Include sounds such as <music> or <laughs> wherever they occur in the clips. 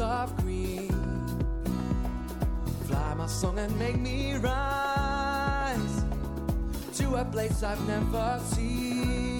of green. Fly my song and make me rise to a place I've never seen.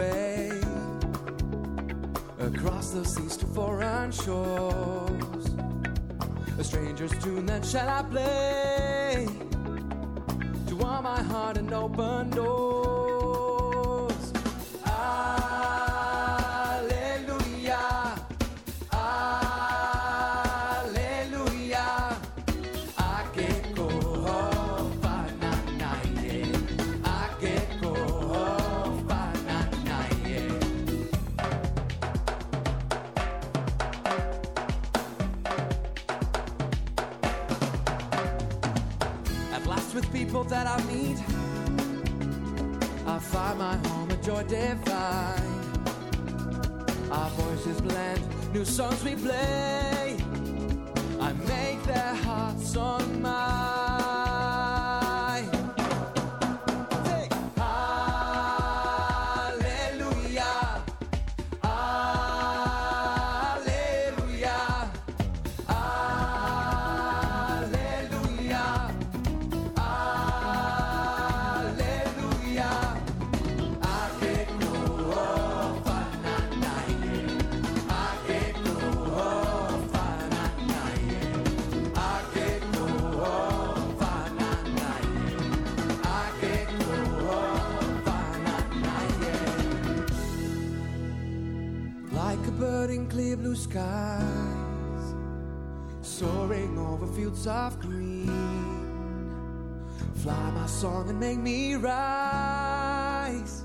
Away across the seas to foreign shores. A stranger's tune that shall I play to warm my heart and open doors. Joy divine. Our voices blend, new songs we play. Skies, soaring over fields of green. Fly my song and make me rise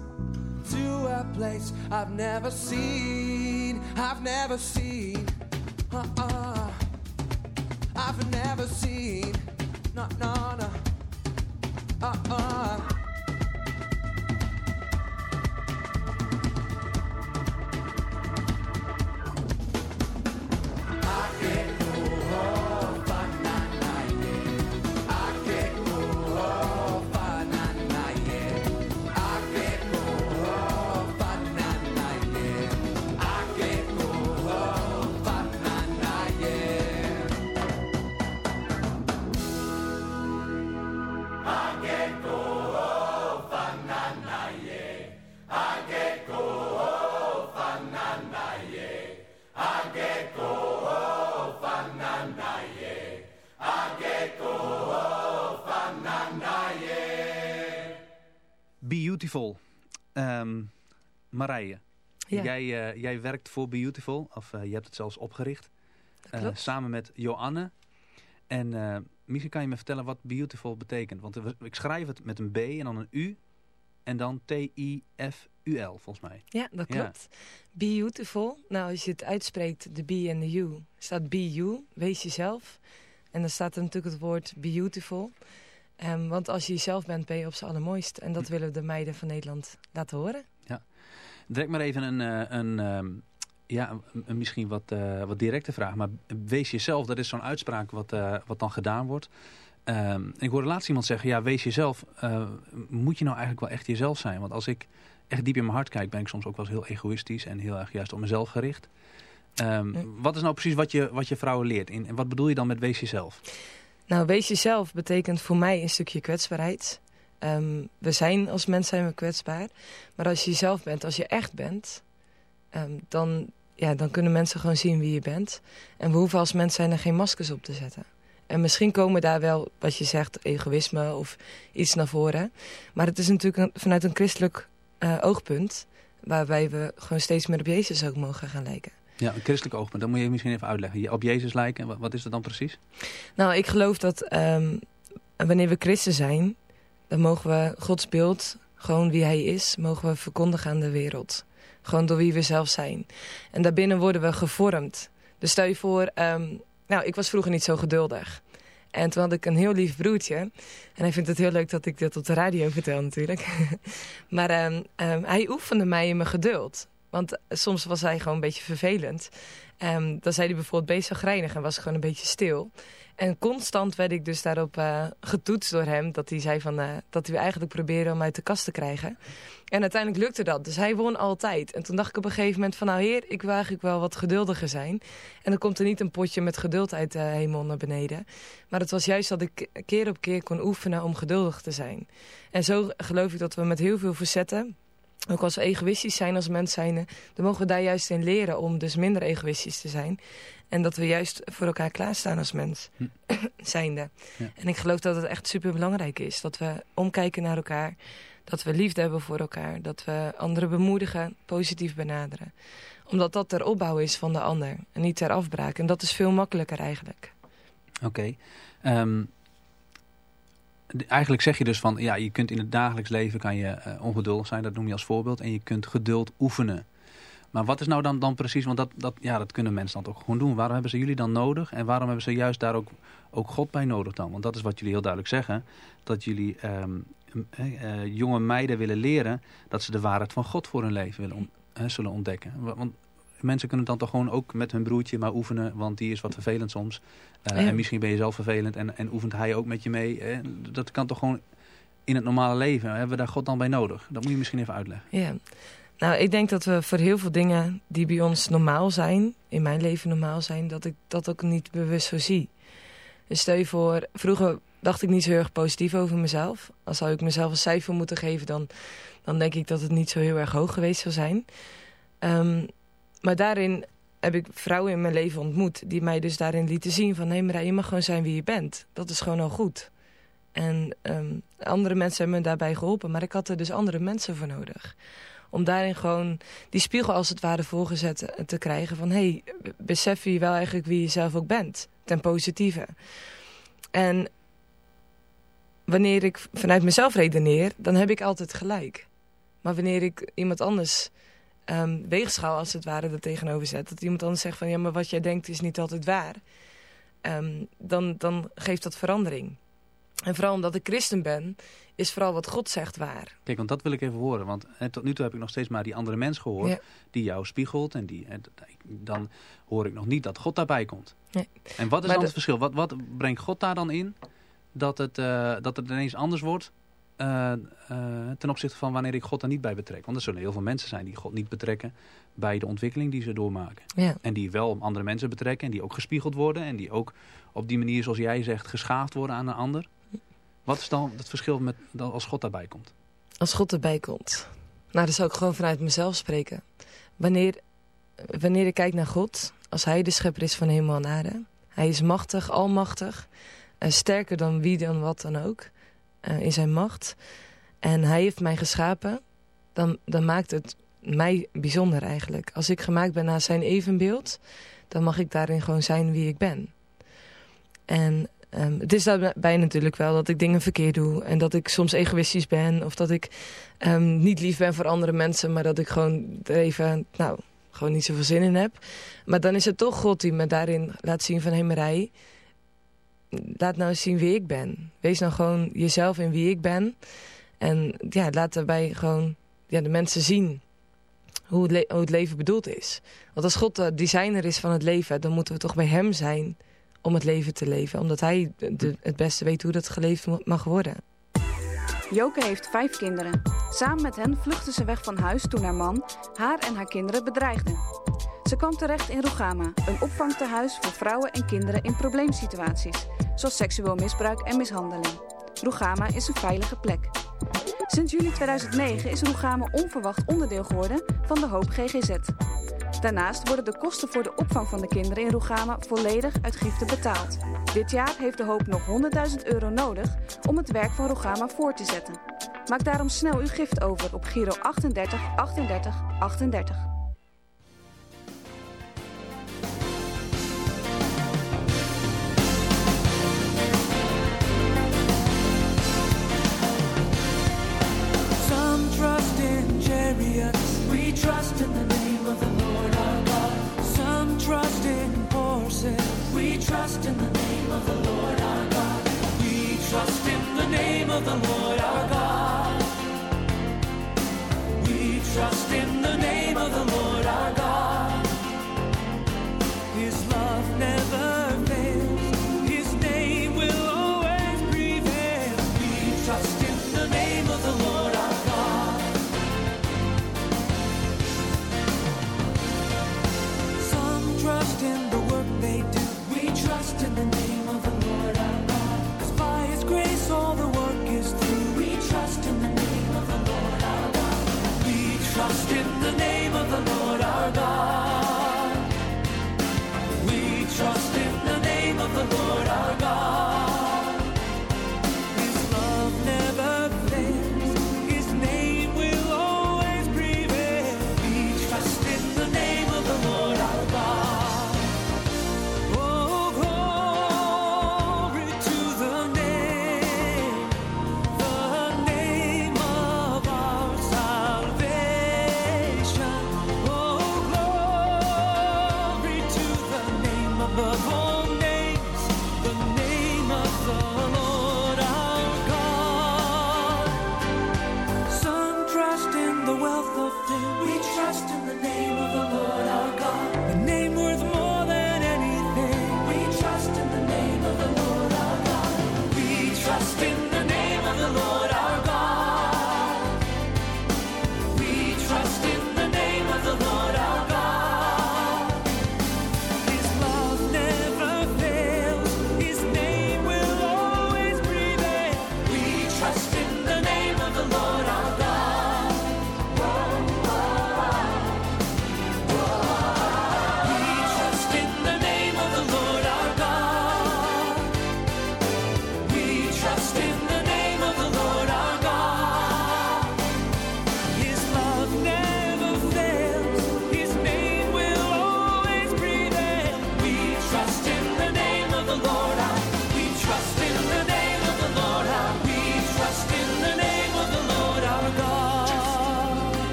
to a place I've never seen. I've never seen. Jij, eh, jij werkt voor Beautiful, of eh, je hebt het zelfs opgericht. eh, samen met Joanne. En eh, misschien kan je me vertellen wat Beautiful betekent. Want ik schrijf het met een B en dan een U. En dan T-I-F-U-L, volgens mij. Ja, dat Ja. klopt. Beautiful. Nou, als je het uitspreekt, de B en de U, staat be you, wees jezelf. En dan staat er natuurlijk het woord beautiful. Ehm, want als je jezelf bent, ben je op z'n allermooist. En dat willen de meiden van Nederland laten horen. Direct maar even een, eh, een, ehm, ja, een- misschien wat, eh, wat directe vraag. Maar wees jezelf, dat is zo'n uitspraak wat, eh, wat dan gedaan wordt. Ehm, ik hoorde laatst iemand zeggen, ja, wees jezelf. moet je nou eigenlijk wel echt jezelf zijn? Want als ik echt diep in mijn hart kijk, ben ik soms ook wel eens heel egoïstisch en heel erg juist op mezelf gericht. Ehm, Ja. Wat is nou precies wat je, wat je vrouwen leert? In, en wat bedoel je dan met wees jezelf? Nou, wees jezelf betekent voor mij een stukje kwetsbaarheid. Ehm, we zijn als mens zijn we kwetsbaar. Maar als je jezelf bent, als je echt bent, ehm, dan, ja, dan kunnen mensen gewoon zien wie je bent. En we hoeven als mens zijn er geen maskers op te zetten. En misschien komen daar wel, wat je zegt, egoïsme of iets naar voren. Maar het is natuurlijk een- vanuit een christelijk eh, oogpunt... waarbij we gewoon steeds meer op Jezus ook mogen gaan lijken. Ja, een christelijk oogpunt. Dat moet je misschien even uitleggen. Je op Jezus lijken, wat, wat is dat dan precies? Nou, ik geloof dat ehm, wanneer we christen zijn... dan mogen we Gods beeld, gewoon wie hij is... mogen we verkondigen aan de wereld. Gewoon door wie we zelf zijn. En daarbinnen worden we gevormd. Dus stel je voor... ehm, nou, ik was vroeger niet zo geduldig. En toen had ik een heel lief broertje. En hij vindt het heel leuk dat ik dit op de radio vertel natuurlijk. <laughs> maar ehm, ehm, hij oefende mij in mijn geduld. Want soms was hij gewoon een beetje vervelend. Um, dan zei hij bijvoorbeeld bezig grijnig en was gewoon een beetje stil. En constant werd ik dus daarop uh, getoetst door hem. Dat hij zei van, uh, dat we eigenlijk proberen om uit de kast te krijgen. En uiteindelijk lukte dat. Dus hij won altijd. En toen dacht ik op een gegeven moment van... nou heer, ik wil eigenlijk wel wat geduldiger zijn. En dan komt er niet een potje met geduld uit de hemel naar beneden. Maar het was juist dat ik keer op keer kon oefenen om geduldig te zijn. En zo geloof ik dat we met heel veel verzetten ook als we egoïstisch zijn als mens zijn, dan mogen we daar juist in leren om dus minder egoïstisch te zijn. En dat we juist voor elkaar klaarstaan als mens hm. <clears throat> zijnde. Ja. En ik geloof dat het echt super belangrijk is. Dat we omkijken naar elkaar. Dat we liefde hebben voor elkaar. Dat we anderen bemoedigen, positief benaderen. Omdat dat ter opbouw is van de ander. En niet ter afbraak. En dat is veel makkelijker eigenlijk. Oké. Ehm, eigenlijk zeg je dus van, ja, je kunt in het dagelijks leven kan je uh, ongeduldig zijn, dat noem je als voorbeeld. En je kunt geduld oefenen. Maar wat is nou dan, dan precies, want dat, dat, ja, dat kunnen mensen dan ook gewoon doen. Waarom hebben ze jullie dan nodig? En waarom hebben ze juist daar ook, ook God bij nodig dan? Want dat is wat jullie heel duidelijk zeggen. Dat jullie um, uh, jonge meiden willen leren dat ze de waarheid van God voor hun leven willen zullen ontdekken. Want mensen kunnen dan toch gewoon ook met hun broertje maar oefenen, want die is wat vervelend soms. Uh, En misschien ben je zelf vervelend en, en oefent hij ook met je mee. Dat kan toch gewoon in het normale leven. Hebben we daar God dan bij nodig? Dat moet je misschien even uitleggen. Ja, nou ik denk dat we voor heel veel dingen die bij ons normaal zijn, in mijn leven normaal zijn, dat ik dat ook niet bewust zo zie. Dus stel je voor, vroeger dacht ik niet zo heel erg positief over mezelf. Als zou ik mezelf een cijfer moeten geven, dan, dan denk ik dat het niet zo heel erg hoog geweest zou zijn. Um, maar daarin heb ik vrouwen in mijn leven ontmoet... die mij dus daarin lieten zien van... hé Marij, je mag gewoon zijn wie je bent. Dat is gewoon al goed. En um, andere mensen hebben me daarbij geholpen... maar ik had er dus andere mensen voor nodig. Om daarin gewoon die spiegel als het ware voorgezet te krijgen... van hé, hey, besef je wel eigenlijk wie je zelf ook bent. Ten positieve. En wanneer ik vanuit mezelf redeneer... dan heb ik altijd gelijk. Maar wanneer ik iemand anders um, weegschaal als het ware er tegenover zet. Dat iemand anders zegt van ja, maar wat jij denkt is niet altijd waar. Um, dan, dan geeft dat verandering. En vooral omdat ik christen ben, is vooral wat God zegt waar. Kijk, want dat wil ik even horen. Want hè, tot nu toe heb ik nog steeds maar die andere mens gehoord. Die jou spiegelt. En die, dan hoor ik nog niet dat God daarbij komt. Nee. En wat is dan het verschil? Wat, wat brengt God daar dan in? Dat het, uh, dat het ineens anders wordt uh, uh, ten opzichte van wanneer ik God er niet bij betrek. Want er zullen heel veel mensen zijn die God niet betrekken bij de ontwikkeling die ze doormaken. Ja. En die wel andere mensen betrekken en die ook gespiegeld worden. En die ook op die manier, zoals jij zegt, geschaafd worden aan een ander. Wat is dan het verschil met als God daarbij komt? Als God erbij komt? Nou, dan zou ik gewoon vanuit mezelf spreken. Wanneer, wanneer ik kijk naar God, als hij de schepper is van hemel en aarde. Hij is machtig, almachtig. En sterker dan wie dan wat dan ook uh, in zijn macht. En hij heeft mij geschapen. Dan, dan maakt het mij bijzonder eigenlijk. Als ik gemaakt ben naar zijn evenbeeld... dan mag ik daarin gewoon zijn wie ik ben. En um, het is daarbij natuurlijk wel dat ik dingen verkeerd doe. En dat ik soms egoïstisch ben. Of dat ik um, niet lief ben voor andere mensen. Maar dat ik gewoon er even, nou, gewoon niet zoveel zin in heb. Maar dan is het toch God die me daarin laat zien van... Hé hey, laat nou eens zien wie ik ben. Wees nou gewoon jezelf in wie ik ben. En ja, laat daarbij gewoon ja, de mensen zien hoe het, hoe het leven bedoeld is. Want als God de designer is van het leven, dan moeten we toch bij hem zijn om het leven te leven. Omdat hij het beste weet hoe dat geleefd mag worden. Joke heeft vijf kinderen. Samen met hen vluchtte ze weg van huis toen haar man haar en haar kinderen bedreigde. Ze kwam terecht in Rogama, een opvangtehuis voor vrouwen en kinderen in probleemsituaties, zoals seksueel misbruik en mishandeling. Rogama is een veilige plek. Sinds juli 2009 is Rogama onverwacht onderdeel geworden van de Hoop GGZ. Daarnaast worden de kosten voor de opvang van de kinderen in Rogama volledig uit giften betaald. Dit jaar heeft de Hoop nog 100.000 euro nodig om het werk van Rogama voor te zetten. Maak daarom snel uw gift over op Giro 38 38 38. The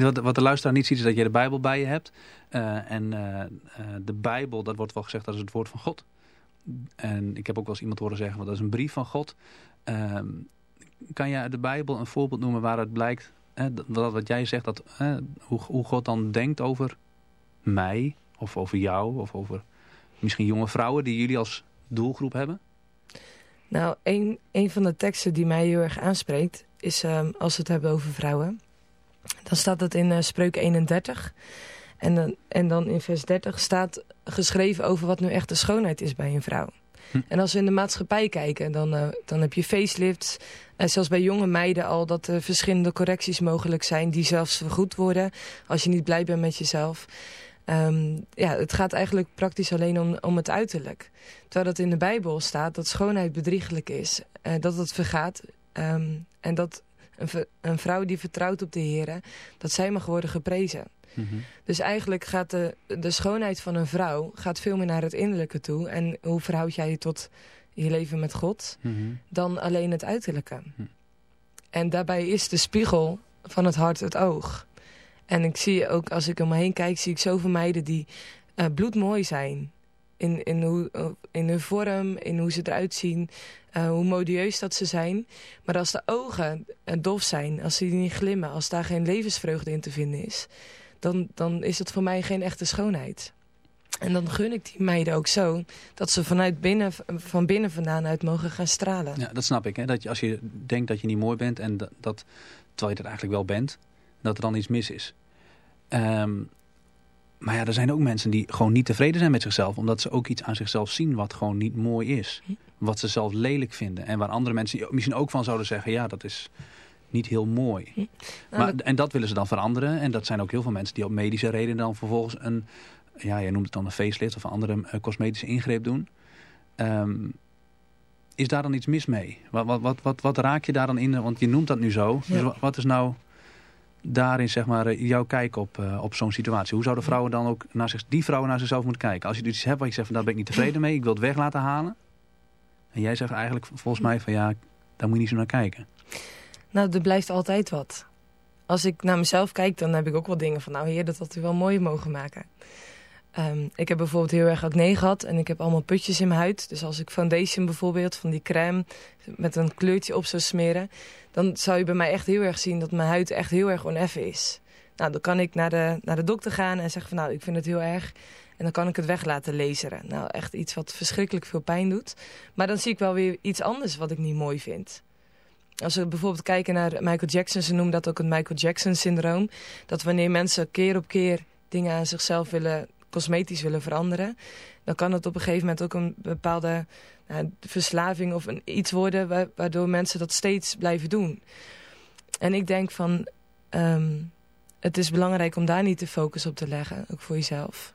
Wat, de luisteraar niet ziet is dat je de Bijbel bij je hebt. Eh, en eh, eh, de Bijbel, dat wordt wel gezegd, dat is het woord van God. En ik heb ook wel eens iemand horen zeggen, want dat is een brief van God. Ehm, kan je de Bijbel een voorbeeld noemen waar het blijkt, hè, wat jij zegt, dat, hè, hoe, hoe God dan denkt over mij, of over jou, of over misschien jonge vrouwen die jullie als doelgroep hebben? Nou, een, een van de teksten die mij heel erg aanspreekt... is ehm, als we het hebben over vrouwen. Dan staat het in eh Spreuk 31. En, dan- en dan in vers 30 staat geschreven over wat nu echt de schoonheid is bij een vrouw. Hm. En als we in de maatschappij kijken, dan, eh, dan heb je facelifts. En zelfs bij jonge meiden al dat er verschillende correcties mogelijk zijn... die zelfs vergoed worden als je niet blij bent met jezelf. Ehm, ja, het gaat eigenlijk praktisch alleen om, om het uiterlijk. Terwijl dat in de Bijbel staat dat schoonheid bedriegelijk is. eh, dat het vergaat. ehm, en dat een, vrouw die vertrouwt op de Heer... dat zij mag worden geprezen. Mhm. Dus eigenlijk gaat de, de schoonheid van een vrouw gaat veel meer naar het innerlijke toe. En hoe verhoud jij je tot je leven met God... Mhm. dan alleen het uiterlijke. Hm. En daarbij is de spiegel van het hart het oog. En ik zie ook, als ik om me heen kijk, zie ik zoveel meiden die eh, bloedmooi zijn. In, in, hoe, in hun vorm, in hoe ze eruit zien, eh, hoe modieus dat ze zijn. Maar als de ogen eh, dof zijn, als ze niet glimmen, als daar geen levensvreugde in te vinden is... dan, dan is het voor mij geen echte schoonheid. En dan gun ik die meiden ook zo dat ze vanuit binnen, van binnen vandaan uit mogen gaan stralen. Ja, dat snap ik. Hè? Dat je, als je denkt dat je niet mooi bent en dat, dat, terwijl je dat eigenlijk wel bent, dat er dan iets mis is. Ehm, maar ja, er zijn ook mensen die gewoon niet tevreden zijn met zichzelf. Omdat ze ook iets aan zichzelf zien wat gewoon niet mooi is. Wat ze zelf lelijk vinden. En waar andere mensen misschien ook van zouden zeggen... ja, dat is niet heel mooi. Nou, maar, dat- En dat willen ze dan veranderen. En dat zijn ook heel veel mensen die op medische redenen dan vervolgens een... ja, jij noemt het dan een facelift of een andere eh, cosmetische ingreep doen. Ehm, is daar dan iets mis mee? Wat, wat, wat, wat, raak je daar dan in? Want je noemt dat nu zo. Dus wat is nou daarin zeg maar eh, jouw kijk op, eh, op zo'n situatie? Hoe zouden vrouwen dan ook naar zich, die vrouwen naar zichzelf moeten kijken? Als je iets hebt waar je zegt van daar ben ik niet tevreden mee, ik wil het weg laten halen. En jij zegt eigenlijk volgens mij van ja, daar moet je niet zo naar kijken. Nou, er blijft altijd wat. Als ik naar mezelf kijk, dan heb ik ook wel dingen van... nou heer, dat had u wel mooier mogen maken. Ehm, ik heb bijvoorbeeld heel erg acne gehad en ik heb allemaal putjes in mijn huid. Dus als ik foundation bijvoorbeeld, van die crème met een kleurtje op zou smeren... dan zou je bij mij echt heel erg zien dat mijn huid echt heel erg oneffen is. Nou, dan kan ik naar de, naar de dokter gaan en zeggen van... nou, ik vind het heel erg... En dan kan ik het weg laten laseren. Nou, echt iets wat verschrikkelijk veel pijn doet. Maar dan zie ik wel weer iets anders wat ik niet mooi vind. Als we bijvoorbeeld kijken naar Michael Jackson, ze noemen dat ook het Michael Jackson syndroom. Dat wanneer mensen keer op keer dingen aan zichzelf willen, cosmetisch willen veranderen, dan kan het op een gegeven moment ook een bepaalde nou, verslaving of een, iets worden wa- waardoor mensen dat steeds blijven doen. En ik denk van, ehm, het is belangrijk om daar niet de focus op te leggen, ook voor jezelf.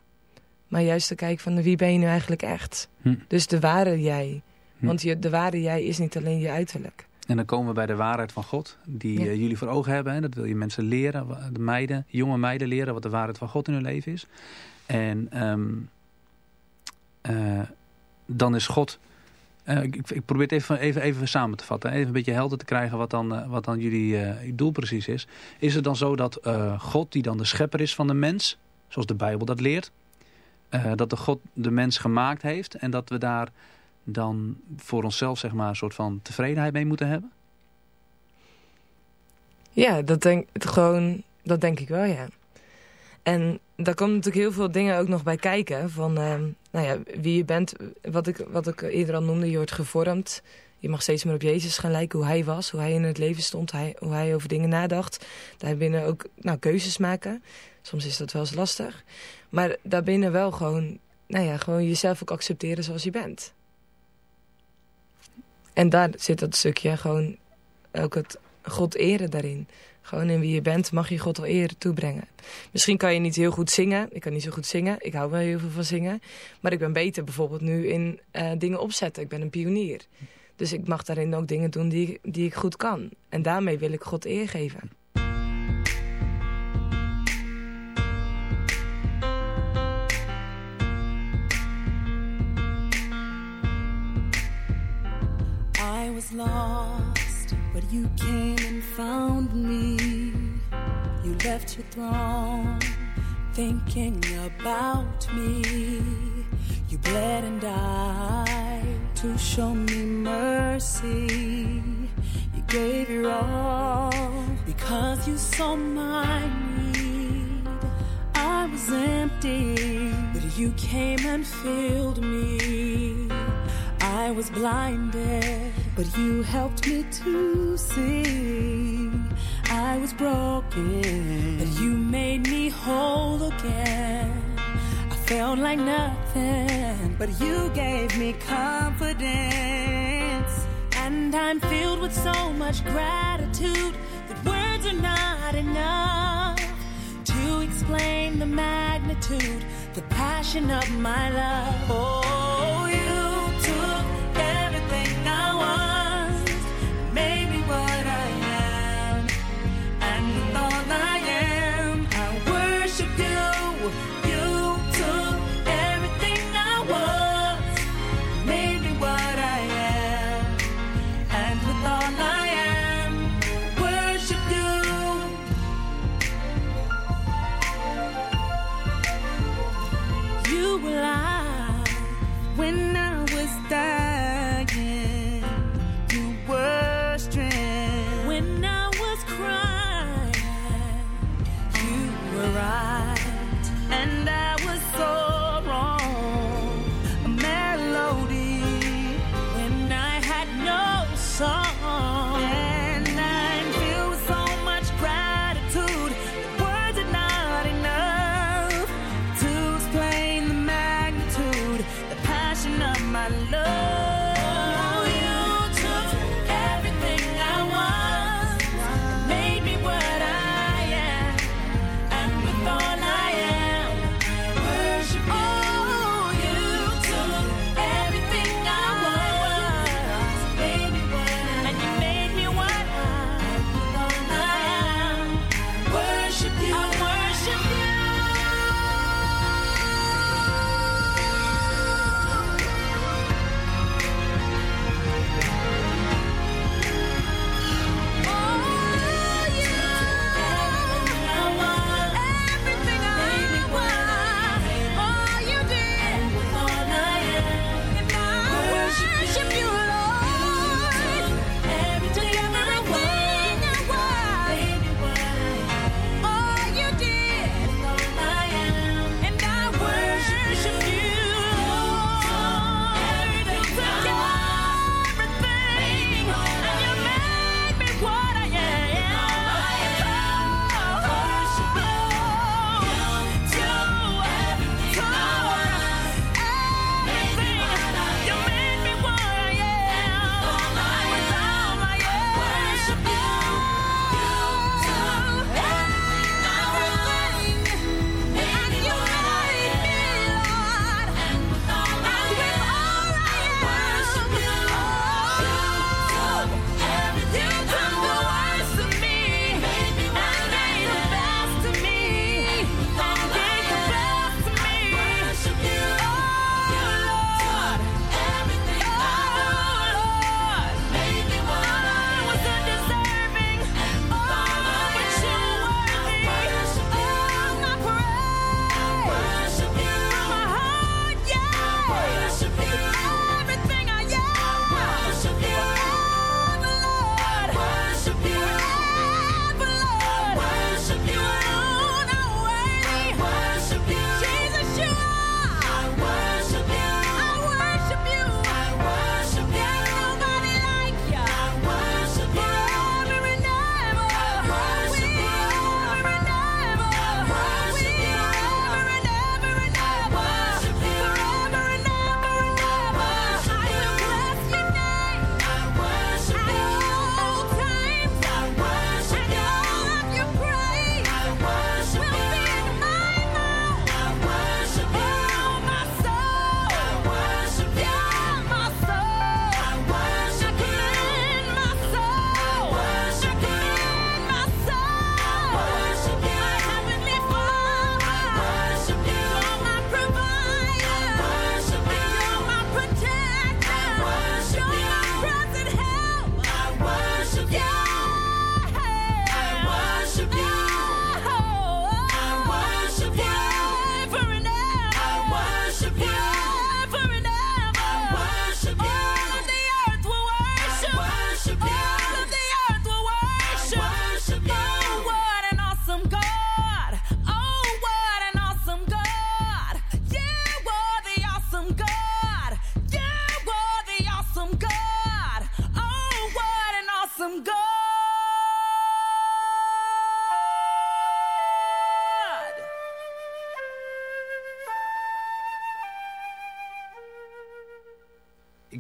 Maar juist te kijken van wie ben je nu eigenlijk echt? Hm. Dus de ware jij. Hm. Want je, de ware jij is niet alleen je uiterlijk. En dan komen we bij de waarheid van God, die Ja. eh, jullie voor ogen hebben. Hè? Dat wil je mensen leren, de meiden, jonge meiden leren wat de waarheid van God in hun leven is. En ehm, eh, dan is God... eh, ik, ik probeer het even, even, even samen te vatten. Even een beetje helder te krijgen wat dan, eh, wat dan jullie doel precies is. Is het dan zo dat God, die dan de schepper is van de mens, zoals de Bijbel dat leert... dat de God de mens gemaakt heeft en dat we daar dan voor onszelf zeg maar, een soort van tevredenheid mee moeten hebben? Ja, dat denk, gewoon, dat denk ik wel, ja. En daar komen natuurlijk heel veel dingen ook nog bij kijken. Van ehm, nou ja, wie je bent, wat ik, wat ik eerder al noemde, je wordt gevormd. Je mag steeds meer op Jezus gaan lijken, hoe hij was, hoe hij in het leven stond, hij, hoe hij over dingen nadacht. Daarbinnen ook nou, keuzes maken. Soms is dat wel eens lastig. Maar daarbinnen wel gewoon, nou ja, gewoon jezelf ook accepteren zoals je bent. En daar zit dat stukje gewoon ook het God eren daarin. Gewoon in wie je bent mag je God wel eer toebrengen. Misschien kan je niet heel goed zingen. Ik kan niet zo goed zingen. Ik hou wel heel veel van zingen. Maar ik ben beter bijvoorbeeld nu in eh, dingen opzetten. Ik ben een pionier. Dus ik mag daarin ook dingen doen die, die ik goed kan. En daarmee wil ik God eer geven. Was lost, you came and found me. You left your throne, thinking about me. You bled and died to show me mercy. You gave your all because you saw my need. I was empty, but you came and filled me. I was blinded, but you helped me to see. I was broken, but you made me whole again. I felt like nothing, but you gave me confidence. And I'm filled with so much gratitude that words are not enough to explain the magnitude, the passion of my love. Oh,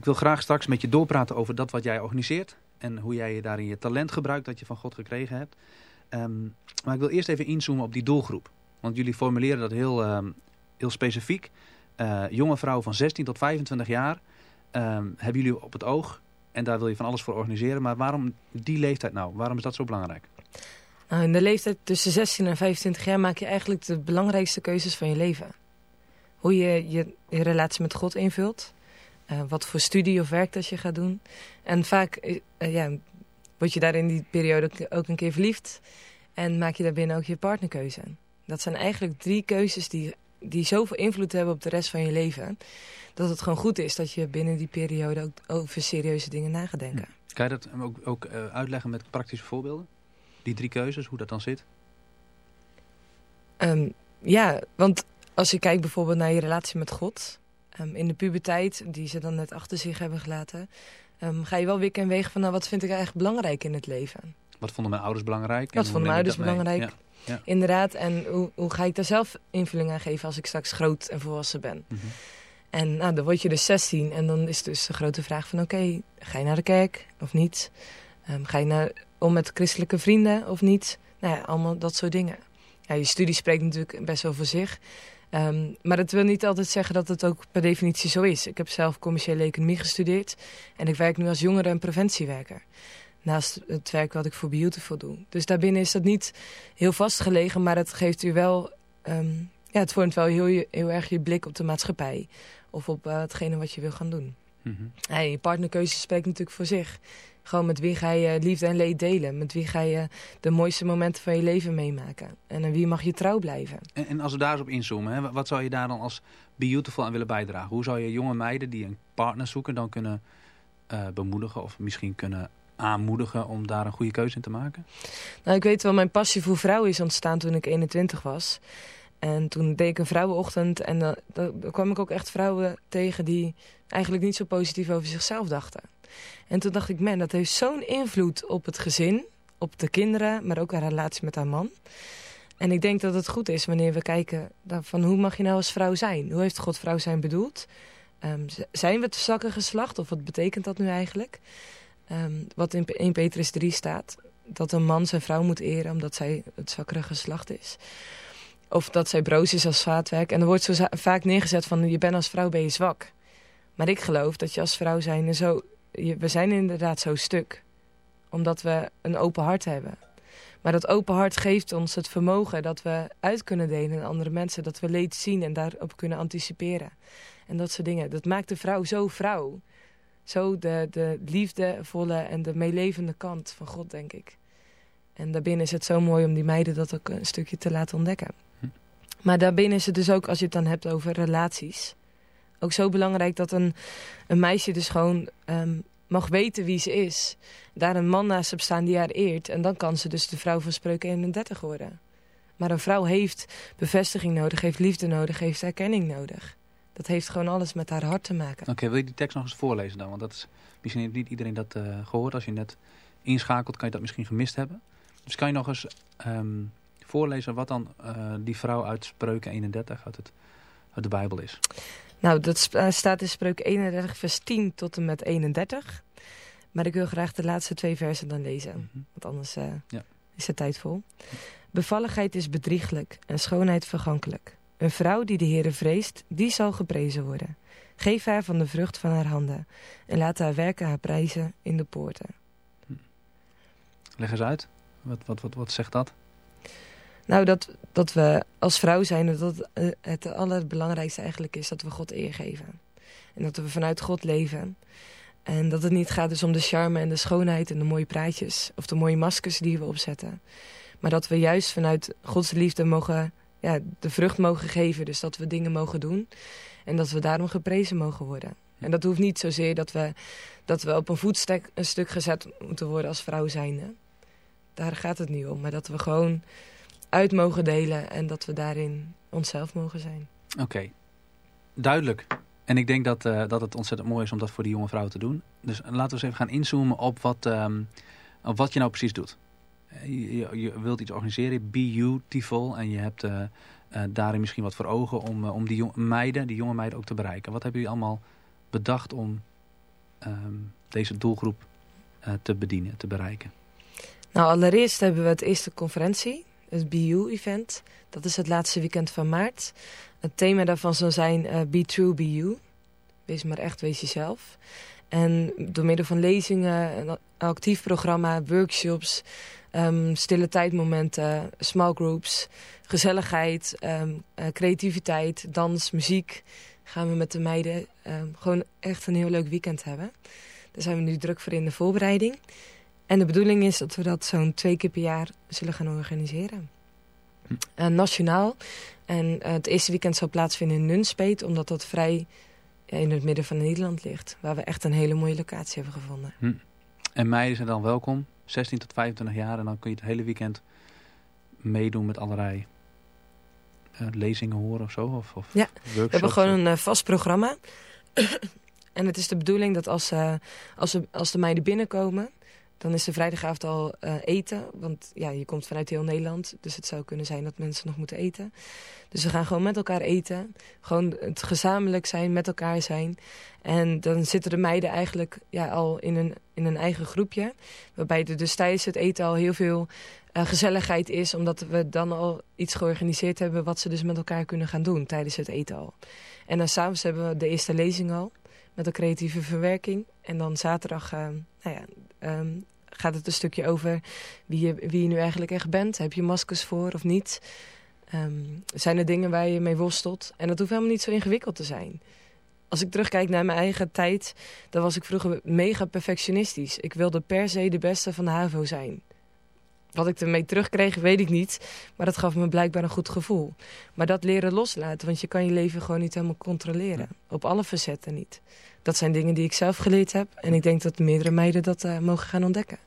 wil graag straks met je doorpraten over dat wat jij organiseert. En hoe jij daarin je talent gebruikt dat je van God gekregen hebt. Ehm, maar ik wil eerst even inzoomen op die doelgroep. Want jullie formuleren dat heel, ehm, heel specifiek. Uh, jonge vrouwen van 16 tot 25 jaar um, hebben jullie op het oog. En daar wil je van alles voor organiseren. Maar waarom die leeftijd nou? Waarom is dat zo belangrijk? Nou, in de leeftijd tussen 16 en 25 jaar maak je eigenlijk de belangrijkste keuzes van je leven. Hoe je je, je relatie met God invult. Uh, wat voor studie of werk dat je gaat doen. En vaak uh, ja, word je daar in die periode ook een keer verliefd. En maak je daarbinnen ook je partnerkeuze. Dat zijn eigenlijk drie keuzes die, die zoveel invloed hebben op de rest van je leven. Dat het gewoon goed is dat je binnen die periode ook over serieuze dingen na gaat denken. Hm. Kan je dat ook, ook uh, uitleggen met praktische voorbeelden? Die drie keuzes, hoe dat dan zit? Um, ja, want als je kijkt bijvoorbeeld naar je relatie met God... Um, in de puberteit, die ze dan net achter zich hebben gelaten... Um, ga je wel wikken en wegen van nou, wat vind ik eigenlijk belangrijk in het leven. Wat vonden mijn ouders belangrijk? Wat vonden mijn ouders belangrijk? Ja. Ja. Inderdaad, en hoe, hoe ga ik daar zelf invulling aan geven als ik straks groot en volwassen ben? Mm -hmm. En nou, dan word je dus 16 en dan is dus de grote vraag van oké, okay, ga je naar de kerk of niet? Um, ga je naar, om met christelijke vrienden of niet? Nou ja, allemaal dat soort dingen. Ja, je studie spreekt natuurlijk best wel voor zich. Um, maar dat wil niet altijd zeggen dat het ook per definitie zo is. Ik heb zelf commerciële economie gestudeerd en ik werk nu als jongeren- en preventiewerker. Naast het werk wat ik voor Beautiful doe. Dus daarbinnen is dat niet heel vastgelegen, maar het geeft u wel... Um, ja, het vormt wel heel, heel erg je blik op de maatschappij. Of op uh, hetgene wat je wil gaan doen. Mm -hmm. ja, je partnerkeuze spreekt natuurlijk voor zich. Gewoon met wie ga je liefde en leed delen. Met wie ga je de mooiste momenten van je leven meemaken. En aan wie mag je trouw blijven. En, en als we daar eens op inzoomen. Hè, wat zou je daar dan als Beautiful aan willen bijdragen? Hoe zou je jonge meiden die een partner zoeken dan kunnen uh, bemoedigen? Of misschien kunnen aanmoedigen om daar een goede keuze in te maken? Nou, ik weet wel, mijn passie voor vrouwen is ontstaan toen ik 21 was. En toen deed ik een vrouwenochtend en dan, dan kwam ik ook echt vrouwen tegen die eigenlijk niet zo positief over zichzelf dachten. En toen dacht ik, man, dat heeft zo'n invloed op het gezin, op de kinderen, maar ook haar relatie met haar man. En ik denk dat het goed is wanneer we kijken van hoe mag je nou als vrouw zijn? Hoe heeft God vrouw zijn bedoeld? Um, zijn we het zwakke geslacht of wat betekent dat nu eigenlijk? Um, wat in 1 Petrus 3 staat, dat een man zijn vrouw moet eren omdat zij het zwakkere geslacht is. Of dat zij broos is als vaatwerk. En er wordt zo vaak neergezet van je bent als vrouw ben je zwak. Maar ik geloof dat je als vrouw zijn zo... We zijn inderdaad zo stuk. Omdat we een open hart hebben. Maar dat open hart geeft ons het vermogen dat we uit kunnen delen aan andere mensen. Dat we leed zien en daarop kunnen anticiperen. En dat soort dingen. Dat maakt de vrouw zo vrouw. Zo de, de liefdevolle en de meelevende kant van God, denk ik. En daarbinnen is het zo mooi om die meiden dat ook een stukje te laten ontdekken. Maar daarbinnen is het dus ook, als je het dan hebt over relaties... ook zo belangrijk dat een, een meisje dus gewoon um, mag weten wie ze is. Daar een man naast hebt staan die haar eert. En dan kan ze dus de vrouw van Spreuken 31 worden. Maar een vrouw heeft bevestiging nodig, heeft liefde nodig, heeft erkenning nodig. Dat heeft gewoon alles met haar hart te maken. Oké, wil je die tekst nog eens voorlezen dan? Want dat is misschien niet iedereen dat uh, gehoord. Als je net inschakelt, kan je dat misschien gemist hebben. Dus kan je nog eens... Um, voorlezen wat dan uh, die vrouw uit Spreuken 31 uit, het, uit de Bijbel is? Nou, dat staat in Spreuken 31 vers 10 tot en met 31. Maar ik wil graag de laatste twee versen dan lezen. Mm -hmm. Want anders uh, ja. is de tijd vol. Bevalligheid is bedrieglijk en schoonheid vergankelijk. Een vrouw die de Heere vreest, die zal geprezen worden. Geef haar van de vrucht van haar handen. En laat haar werken haar prijzen in de poorten. Hm. Leg eens uit. Wat, wat, wat, wat zegt dat? Nou, dat, dat we als vrouw zijn, dat het allerbelangrijkste eigenlijk is dat we God eer geven. En dat we vanuit God leven. En dat het niet gaat dus om de charme en de schoonheid en de mooie praatjes. Of de mooie maskers die we opzetten. Maar dat we juist vanuit Gods liefde mogen, ja, de vrucht mogen geven. Dus dat we dingen mogen doen. En dat we daarom geprezen mogen worden. En dat hoeft niet zozeer dat we, dat we op een voetstuk een stuk gezet moeten worden als vrouw zijnde. Daar gaat het niet om. Maar dat we gewoon uit mogen delen en dat we daarin onszelf mogen zijn. Oké, okay. duidelijk. En ik denk dat, uh, dat het ontzettend mooi is om dat voor die jonge vrouw te doen. Dus laten we eens even gaan inzoomen op wat, um, op wat je nou precies doet. Je, je, je, wilt iets organiseren, Be Beautiful. En je hebt uh, uh, daarin misschien wat voor ogen om, om die jong, meiden, die jonge meiden ook te bereiken. Wat hebben jullie allemaal bedacht om ehm, deze doelgroep eh, te bedienen, te bereiken? Nou, allereerst hebben we het eerste conferentie, het BU-event. Dat is het laatste weekend van maart. Het thema daarvan zal zijn uh, Be True, Be You. Wees maar echt, wees jezelf. En door middel van lezingen, een actief programma, workshops, um, stille tijdmomenten, small groups, gezelligheid, um, uh, creativiteit, dans, muziek... gaan we met de meiden um, gewoon echt een heel leuk weekend hebben. Daar zijn we nu druk voor in de voorbereiding. En de bedoeling is dat we dat zo'n twee keer per jaar zullen gaan organiseren. Hm. Uh, nationaal. En uh, het eerste weekend zal plaatsvinden in Nunspeet, omdat dat vrij in het midden van Nederland ligt. Waar we echt een hele mooie locatie hebben gevonden. Hm. En meiden zijn dan welkom, 16 tot 25 jaar. En dan kun je het hele weekend meedoen met allerlei uh, lezingen horen of zo? Of, of ja, we hebben gewoon een vast programma. <coughs> en het is de bedoeling dat als, als, als de meiden binnenkomen... Dan is de vrijdagavond al uh, eten. Want ja, je komt vanuit heel Nederland. Dus het zou kunnen zijn dat mensen nog moeten eten. Dus we gaan gewoon met elkaar eten. Gewoon het gezamenlijk zijn, met elkaar zijn. En dan zitten de meiden eigenlijk ja, al in een, in een eigen groepje. Waarbij er dus tijdens het eten al heel veel uh, gezelligheid is. Omdat we dan al iets georganiseerd hebben wat ze dus met elkaar kunnen gaan doen tijdens het eten al. En dan s'avonds hebben we de eerste lezing al. Met een creatieve verwerking. En dan zaterdag uh, nou ja, um, gaat het een stukje over wie je, wie je nu eigenlijk echt bent. Heb je maskers voor of niet? Um, zijn er dingen waar je mee worstelt? En dat hoeft helemaal niet zo ingewikkeld te zijn. Als ik terugkijk naar mijn eigen tijd, dan was ik vroeger mega perfectionistisch. Ik wilde per se de beste van de HAVO zijn. Wat ik ermee terugkreeg, weet ik niet. Maar dat gaf me blijkbaar een goed gevoel. Maar dat leren loslaten, want je kan je leven gewoon niet helemaal controleren. Op alle facetten niet. Dat zijn dingen die ik zelf geleerd heb. En ik denk dat meerdere meiden dat uh, mogen gaan ontdekken.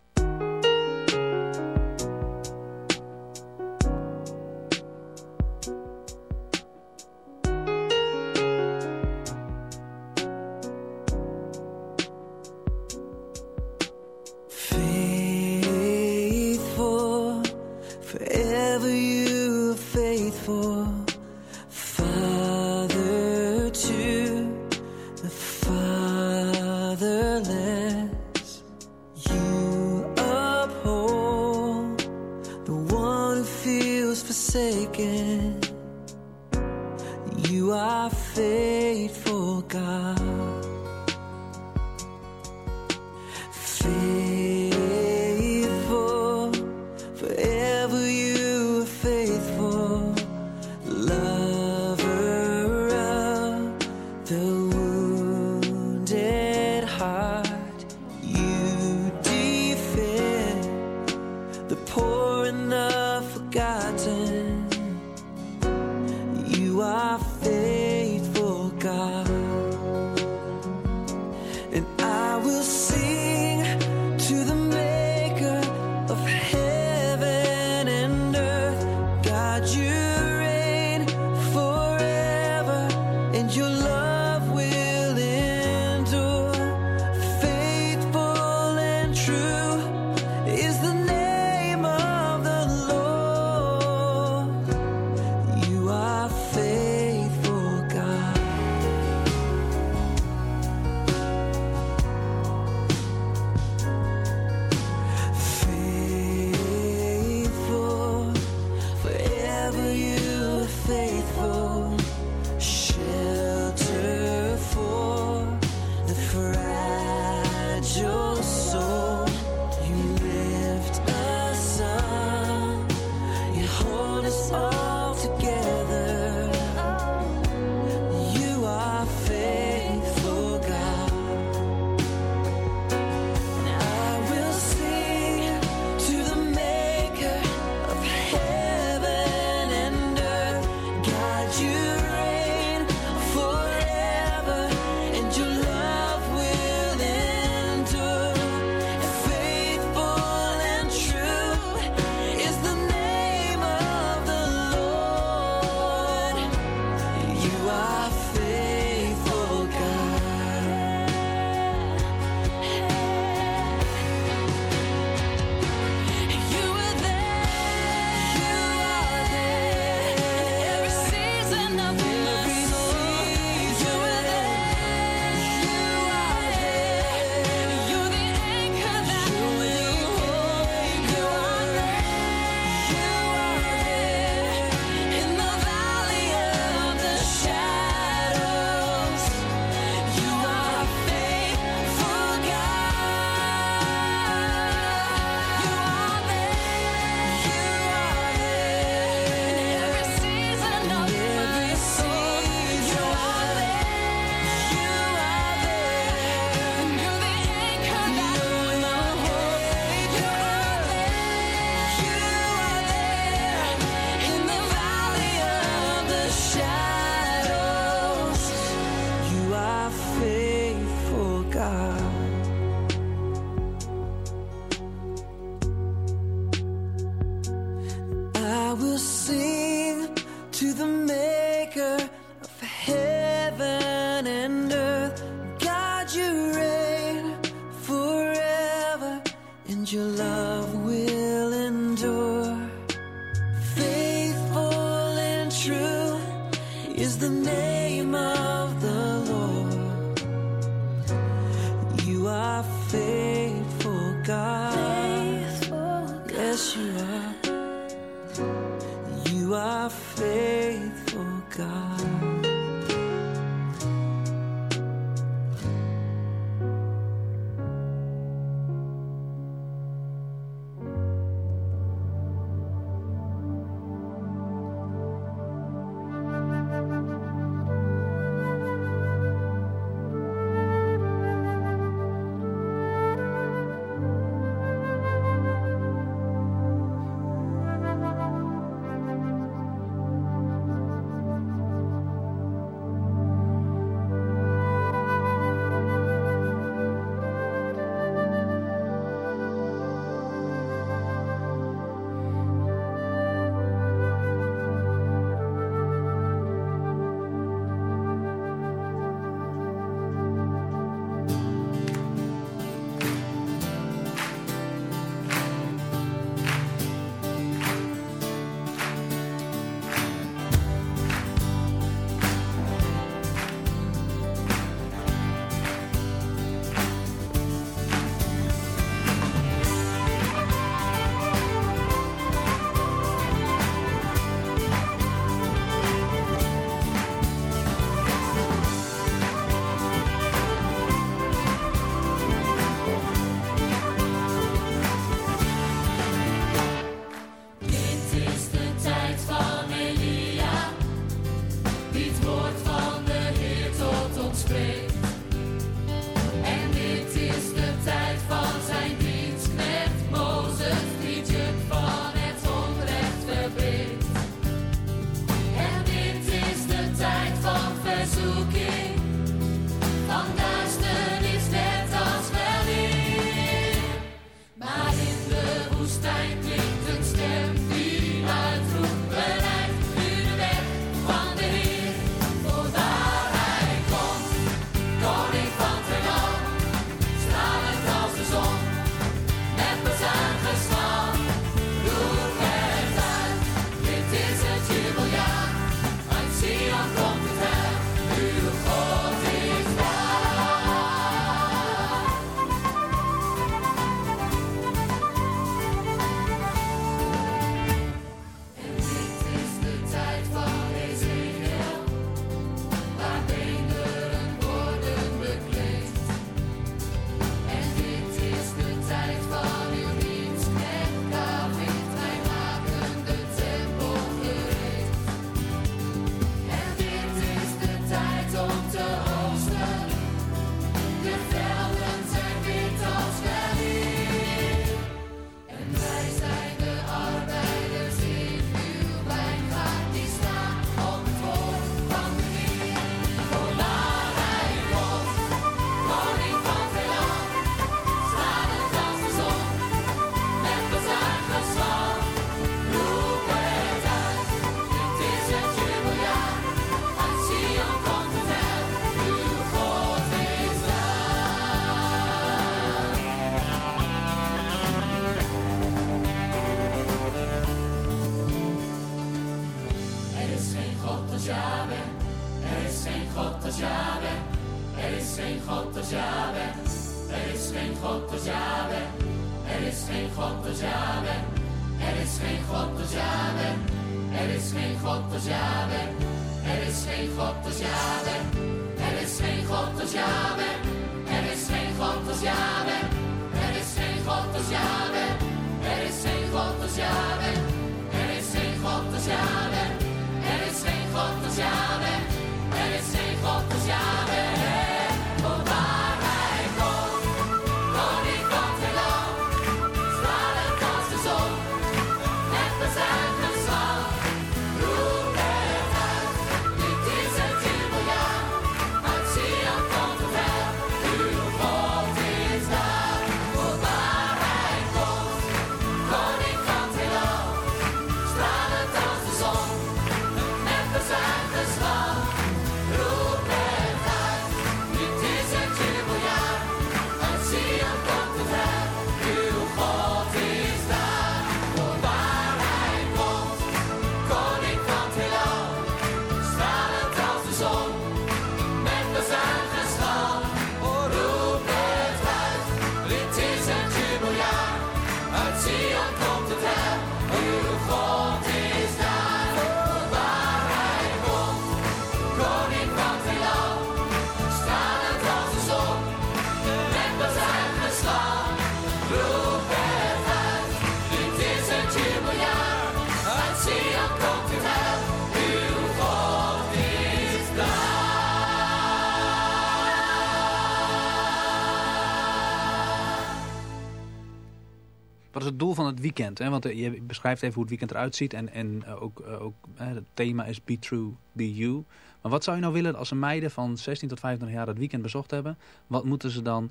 Weekend. Hè? Want eh, je beschrijft even hoe het weekend eruit ziet. En, en eh, ook, eh, ook het thema is Be True, Be You. Maar wat zou je nou willen als een meiden van 16 tot 25 jaar het weekend bezocht hebben? Wat moeten ze dan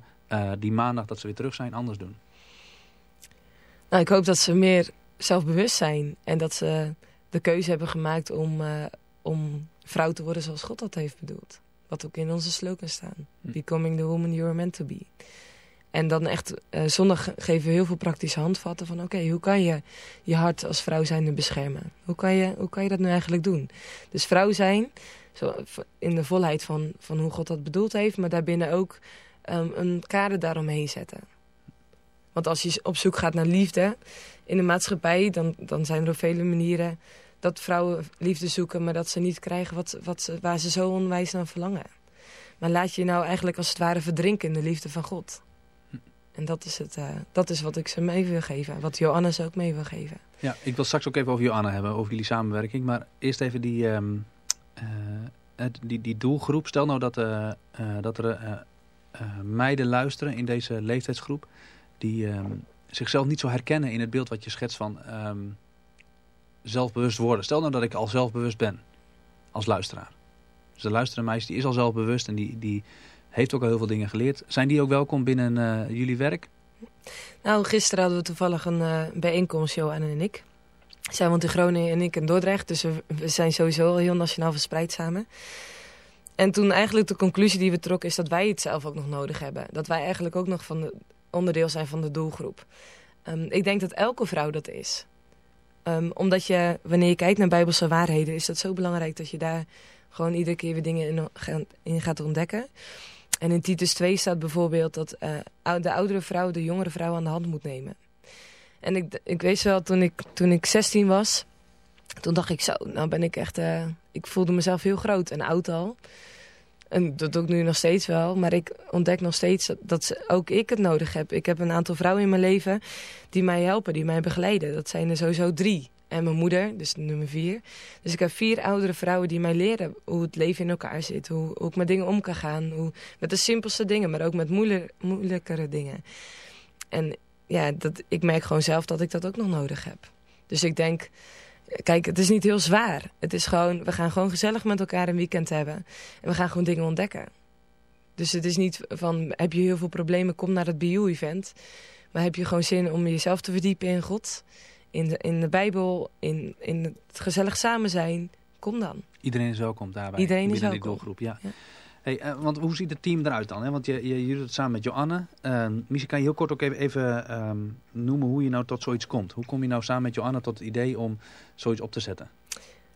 die maandag dat ze weer terug zijn anders doen? Nou, ik hoop dat ze meer zelfbewust zijn. En dat ze de keuze hebben gemaakt om, om vrouw te worden zoals God dat heeft bedoeld. Wat ook in onze slogan staan. Hm. Becoming the woman you are meant to be. En dan echt, uh, zondag geven we heel veel praktische handvatten van... oké, hoe kan je je hart als vrouw zijnde beschermen? Hoe kan, je, hoe kan je dat nu eigenlijk doen? Dus vrouw zijn, zo, in de volheid van, van hoe God dat bedoeld heeft... maar daarbinnen ook um, een kader daaromheen zetten. Want als je op zoek gaat naar liefde in de maatschappij... dan, dan zijn er op vele manieren dat vrouwen liefde zoeken... maar dat ze niet krijgen wat, wat ze, waar ze zo onwijs naar verlangen. Maar laat je nou eigenlijk als het ware verdrinken in de liefde van God... En dat is, het, uh, dat is wat ik ze mee wil geven. Wat Johanna ze ook mee wil geven. Ja, ik wil straks ook even over Johanna hebben, over jullie samenwerking. Maar eerst even die, um, uh, die, die doelgroep. Stel nou dat, uh, dat er meiden luisteren in deze leeftijdsgroep... die um, zichzelf niet zo herkennen in het beeld wat je schetst van um, zelfbewust worden. Stel nou dat ik al zelfbewust ben als luisteraar. Dus de luisteren meisje die is al zelfbewust en die... die heeft ook al heel veel dingen geleerd. Zijn die ook welkom binnen uh, jullie werk? Nou, gisteren hadden we toevallig een uh, bijeenkomst, Johan en ik. Zij woont in Groningen en ik in Dordrecht. Dus we, zijn sowieso heel nationaal verspreid samen. En toen eigenlijk de conclusie die we trokken is dat wij het zelf ook nog nodig hebben. Dat wij eigenlijk ook nog van de, onderdeel zijn van de doelgroep. Um, ik denk dat elke vrouw dat is. Um, omdat je, wanneer je kijkt naar bijbelse waarheden, is dat zo belangrijk dat je daar gewoon iedere keer weer dingen in, in gaat ontdekken. En in Titus 2 staat bijvoorbeeld dat uh, de oudere vrouw de jongere vrouw aan de hand moet nemen. En ik, ik weet wel, toen ik, toen ik 16 was, toen dacht ik zo, nou ben ik echt, uh, ik voelde mezelf heel groot en oud al. En dat doe ik nu nog steeds wel, maar ik ontdek nog steeds dat, dat ook ik het nodig heb. Ik heb een aantal vrouwen in mijn leven die mij helpen, die mij begeleiden. Dat zijn er sowieso drie en mijn moeder, dus nummer vier. Dus ik heb vier oudere vrouwen die mij leren hoe het leven in elkaar zit. Hoe, hoe ik met dingen om kan gaan. Hoe, met de simpelste dingen, maar ook met moeilijk, moeilijkere dingen. En ja, dat, ik merk gewoon zelf dat ik dat ook nog nodig heb. Dus ik denk, kijk, het is niet heel zwaar. Het is gewoon, we gaan gewoon gezellig met elkaar een weekend hebben. En we gaan gewoon dingen ontdekken. Dus het is niet van, heb je heel veel problemen, kom naar het BU-event. Maar heb je gewoon zin om jezelf te verdiepen in God in de, in de Bijbel, in, in het gezellig samen zijn. Kom dan. Iedereen is welkom daarbij. Iedereen is welkom. die doelgroep, ja. Hey, uh, want hoe ziet het team eruit dan? Hè? Want je, je, je doet het samen met Joanne. Uh, misschien kan je heel kort ook even, even um, noemen hoe je nou tot zoiets komt. Hoe kom je nou samen met Joanne tot het idee om zoiets op te zetten?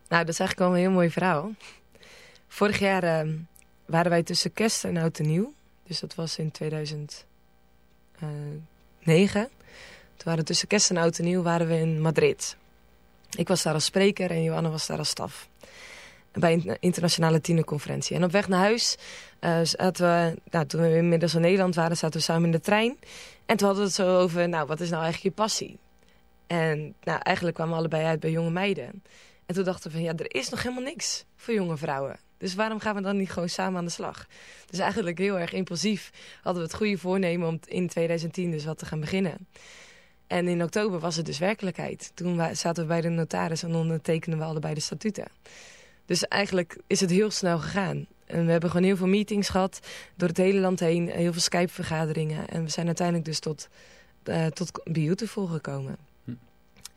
Nou, dat is eigenlijk wel een heel mooi verhaal. Vorig jaar uh, waren wij tussen kerst en oud en nieuw. Dus dat was in 2009. Toen waren tussen kerst en oud en nieuw waren we in Madrid. Ik was daar als spreker en Johanna was daar als staf. Bij een internationale tienerconferentie. En op weg naar huis uh, zaten we, nou, toen we inmiddels in Nederland waren, zaten we samen in de trein. En toen hadden we het zo over, nou, wat is nou eigenlijk je passie? En nou, eigenlijk kwamen we allebei uit bij jonge meiden. En toen dachten we van, ja, er is nog helemaal niks voor jonge vrouwen. Dus waarom gaan we dan niet gewoon samen aan de slag? Dus eigenlijk heel erg impulsief hadden we het goede voornemen om in 2010 dus wat te gaan beginnen. En in oktober was het dus werkelijkheid. Toen zaten we bij de notaris en ondertekenden we allebei de statuten. Dus eigenlijk is het heel snel gegaan. En we hebben gewoon heel veel meetings gehad door het hele land heen. Heel veel Skype-vergaderingen. En we zijn uiteindelijk dus tot, uh, tot Beautiful gekomen. Hm.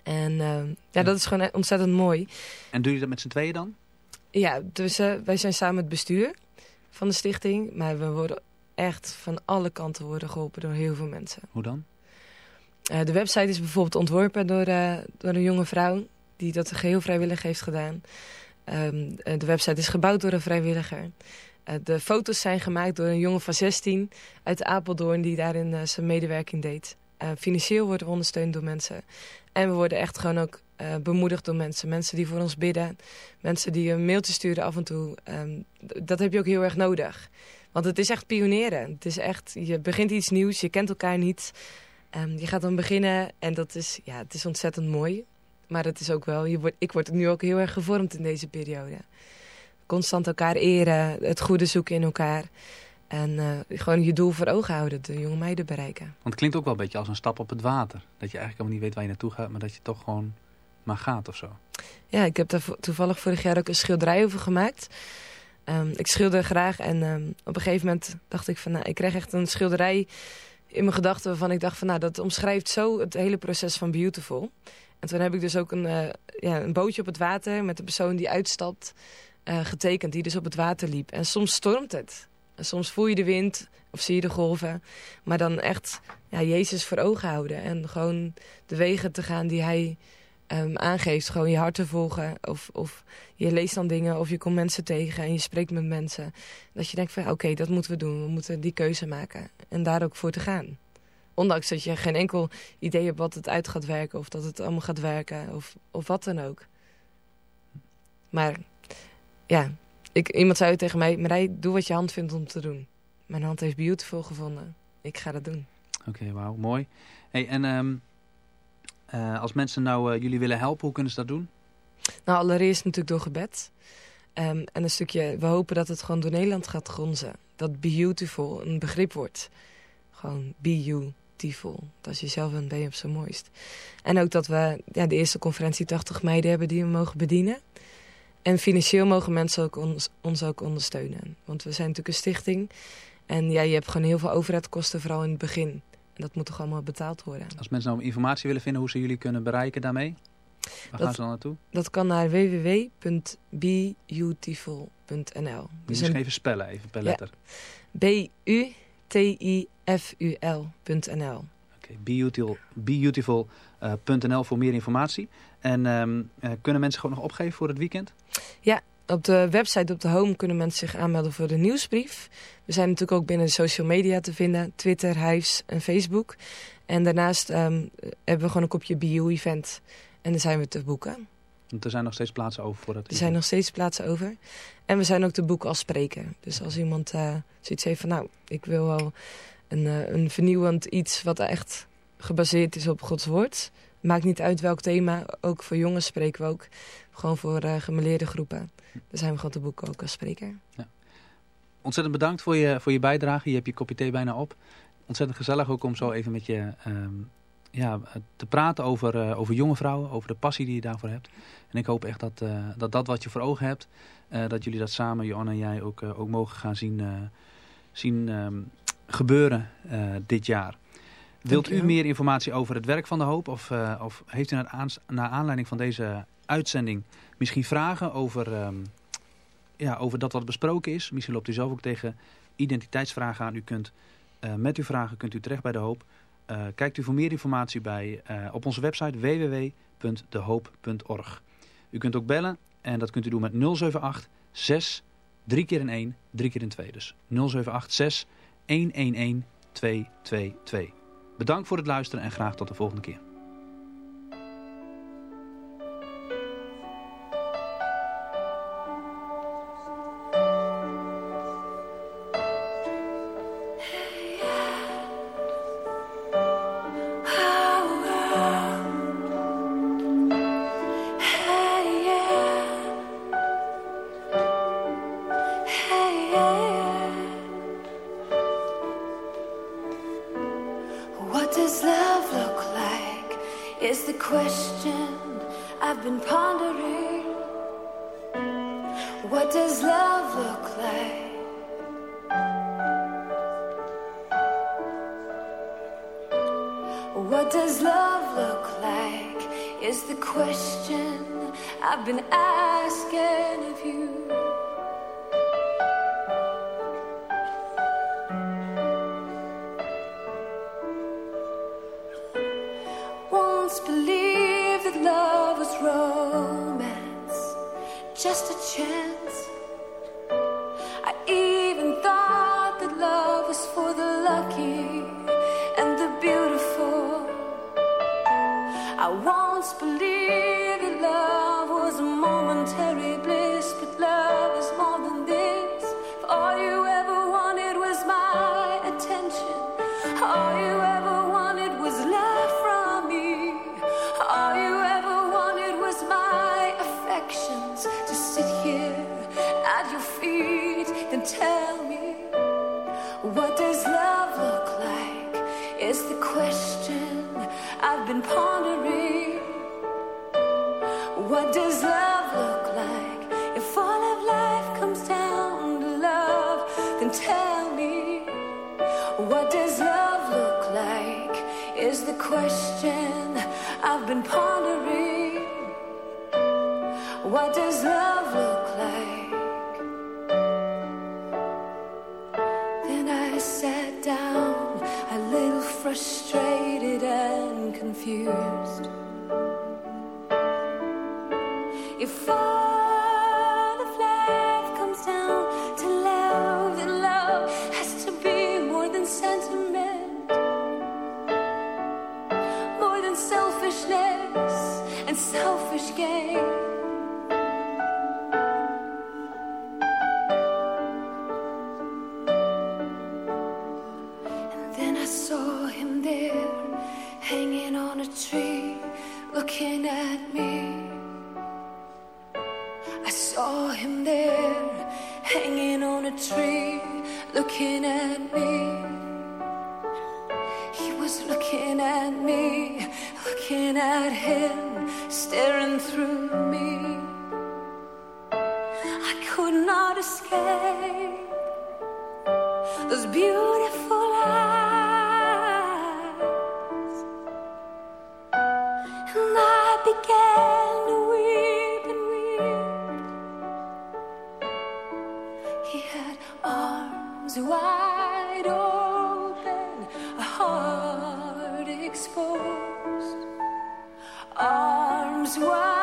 En uh, ja, dat is gewoon ontzettend mooi. En doe je dat met z'n tweeën dan? Ja, dus uh, wij zijn samen het bestuur van de stichting. Maar we worden echt van alle kanten worden geholpen door heel veel mensen. Hoe dan? Uh, de website is bijvoorbeeld ontworpen door, uh, door een jonge vrouw die dat geheel vrijwillig heeft gedaan. Um, de website is gebouwd door een vrijwilliger. De foto's zijn gemaakt door een jongen van 16 uit Apeldoorn die daarin zijn medewerking deed. financieel worden we ondersteund door mensen. En we worden echt gewoon ook bemoedigd door mensen. Mensen die voor ons bidden. Mensen die een mailtje sturen af en toe. Um, dat heb je ook heel erg nodig. Want het is echt pionieren. Het is echt, je begint iets nieuws, je kent elkaar niet... Um, je gaat dan beginnen en dat is, ja, het is ontzettend mooi. Maar het is ook wel, je wordt, ik word nu ook heel erg gevormd in deze periode. Constant elkaar eren, het goede zoeken in elkaar. En eh, gewoon je doel voor ogen houden, de jonge meiden bereiken. Want het klinkt ook wel een beetje als een stap op het water. Dat je eigenlijk helemaal niet weet waar je naartoe gaat, maar dat je toch gewoon maar gaat of zo. Ja, ik heb daar toevallig vorig jaar ook een schilderij over gemaakt. Ehm, ik schilder graag en ehm, op een gegeven moment dacht ik van... Nou, ik kreeg echt een schilderij in mijn gedachten waarvan ik dacht van... Nou, dat omschrijft zo het hele proces van Beautiful. En toen heb ik dus ook een, eh, ja, een bootje op het water met een persoon die uitstapt eh, getekend. Die dus op het water liep. En soms stormt het. En soms voel je de wind of zie je de golven. Maar dan echt ja, Jezus voor ogen houden. En gewoon de wegen te gaan die hij ehm, aangeeft. Gewoon je hart te volgen. Of, of je leest dan dingen of je komt mensen tegen en je spreekt met mensen. Dat je denkt van oké, dat moeten we doen. We moeten die keuze maken. En daar ook voor te gaan. Ondanks dat je geen enkel idee hebt wat het uit gaat werken. Of dat het allemaal gaat werken. Of, of wat dan ook. Maar ja, ik, iemand zei tegen mij... Marij, doe wat je hand vindt om te doen. Mijn hand heeft beautiful gevonden. Ik ga dat doen. Oké, wauw, mooi. Hey, en ehm, eh, als mensen nou eh, jullie willen helpen, hoe kunnen ze dat doen? Nou, allereerst natuurlijk door gebed. Ehm, en een stukje, we hopen dat het gewoon door Nederland gaat gronzen. Dat beautiful een begrip wordt. Gewoon be beautiful. Dat je zelf bent, ben op zijn mooist. En ook dat we ja, de eerste conferentie 80 meiden hebben die we mogen bedienen. En financieel mogen mensen ook ons, ons ook ondersteunen. Want we zijn natuurlijk een stichting. En ja, je hebt gewoon heel veel overheidskosten, vooral in het begin. Dat moet toch allemaal betaald worden. Als mensen nou informatie willen vinden hoe ze jullie kunnen bereiken daarmee, waar Dat- gaan ze dan naartoe? Dat kan naar je Dus misschien een even spellen, even per Ja. letter. B-U-T-I-F-U-L.nl. Oké, beautiful- beautiful.nl voor meer informatie. En ehm, eh, kunnen mensen gewoon nog opgeven voor het weekend? Op de website, op de home, kunnen mensen zich aanmelden voor de nieuwsbrief. We zijn natuurlijk ook binnen de social media te vinden. Twitter, Hives en Facebook. En daarnaast ehm, hebben we gewoon een kopje BU-event. En daar zijn we te boeken. Want er zijn nog steeds plaatsen over voor dat Er zijn nog steeds plaatsen over. En we zijn ook te boeken als spreker. Dus als iemand eh, zoiets heeft van... nou, ik wil wel een, eh, een vernieuwend iets... wat echt gebaseerd is op Gods woord. Maakt niet uit welk thema. Ook voor jongens spreken we ook. Gewoon voor eh gemeleerde groepen. Daar zijn we gewoon te boeken ook als spreker. Ontzettend bedankt voor je, voor je bijdrage. Je hebt je kopje thee bijna op. Ontzettend gezellig ook om zo even met je ehm, ja, te praten over, eh, over jonge vrouwen. Over de passie die je daarvoor hebt. En ik hoop echt dat eh, dat, dat wat je voor ogen hebt. dat jullie dat samen, Johanna en jij, ook, ook mogen gaan zien, zien ehm, gebeuren dit jaar. Wilt u meer informatie over het werk van de hoop? Of, eh, of heeft u naar, aans- naar aanleiding van deze uitzending misschien vragen over, ehm, ja, over dat wat besproken is? Misschien loopt u zelf ook tegen identiteitsvragen aan. U kunt eh, met uw vragen kunt u terecht bij De Hoop. Eh, kijkt u voor meer informatie bij op onze website www.dehoop.org. U kunt ook bellen en dat kunt u doen met 078 6 3 keer in 1, 3 keer in 2. Dus 078 6 111 222. Bedankt voor het luisteren en graag tot de volgende keer. What does love look like? Is the question I've been pondering. What does love looking at him, staring through me. I could not escape those beautiful. arms wide.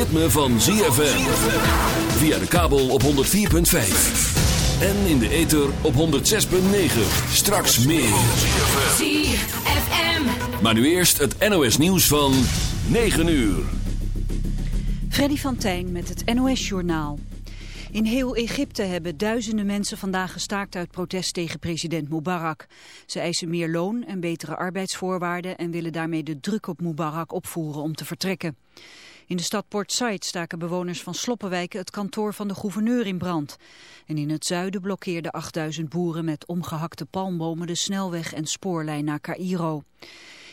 Ritme van ZFM. Via de kabel op 104.5. En in de ether op 106.9. Straks meer. ZFM. Maar nu eerst het NOS nieuws van 9 uur. Freddy van Tijn met het NOS-journaal. In heel Egypte hebben duizenden mensen vandaag gestaakt uit protest tegen president Mubarak. Ze eisen meer loon en betere arbeidsvoorwaarden en willen daarmee de druk op Mubarak opvoeren om te vertrekken. In de stad Port Said staken bewoners van Sloppenwijken het kantoor van de gouverneur in brand. En in het zuiden blokkeerden 8000 boeren met omgehakte palmbomen de snelweg en spoorlijn naar Cairo.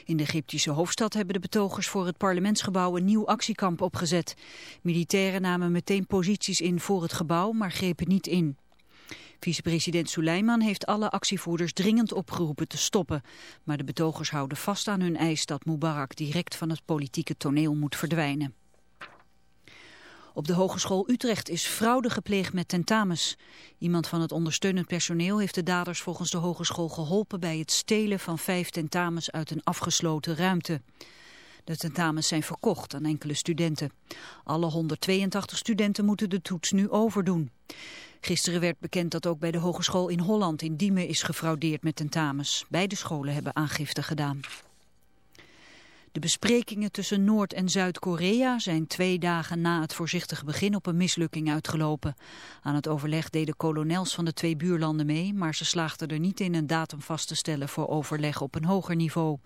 In de Egyptische hoofdstad hebben de betogers voor het parlementsgebouw een nieuw actiekamp opgezet. Militairen namen meteen posities in voor het gebouw, maar grepen niet in. Vicepresident Suleiman heeft alle actievoerders dringend opgeroepen te stoppen. Maar de betogers houden vast aan hun eis dat Mubarak direct van het politieke toneel moet verdwijnen. Op de Hogeschool Utrecht is fraude gepleegd met tentamens. Iemand van het ondersteunend personeel heeft de daders volgens de hogeschool geholpen bij het stelen van vijf tentamens uit een afgesloten ruimte. De tentamens zijn verkocht aan enkele studenten. Alle 182 studenten moeten de toets nu overdoen. Gisteren werd bekend dat ook bij de Hogeschool in Holland in Diemen is gefraudeerd met tentamens. Beide scholen hebben aangifte gedaan. De besprekingen tussen Noord- en Zuid-Korea zijn twee dagen na het voorzichtige begin op een mislukking uitgelopen. Aan het overleg deden kolonels van de twee buurlanden mee, maar ze slaagden er niet in een datum vast te stellen voor overleg op een hoger niveau.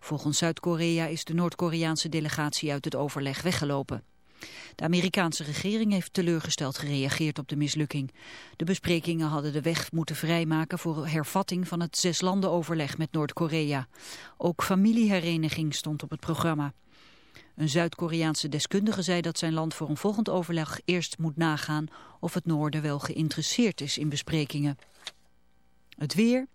Volgens Zuid-Korea is de Noord-Koreaanse delegatie uit het overleg weggelopen. De Amerikaanse regering heeft teleurgesteld gereageerd op de mislukking. De besprekingen hadden de weg moeten vrijmaken voor hervatting van het zeslandenoverleg met Noord-Korea. Ook familiehereniging stond op het programma. Een Zuid-Koreaanse deskundige zei dat zijn land voor een volgend overleg eerst moet nagaan of het noorden wel geïnteresseerd is in besprekingen. Het weer...